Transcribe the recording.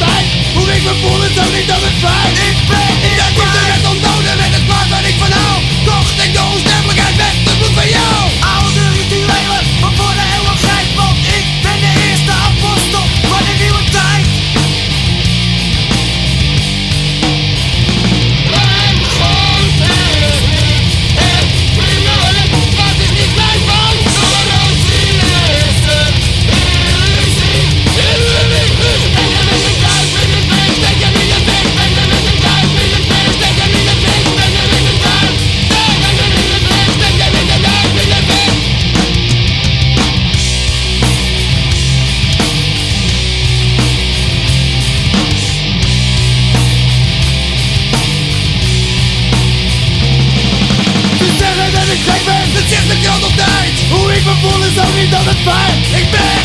fight Moving from fool and something doesn't fight It's fight me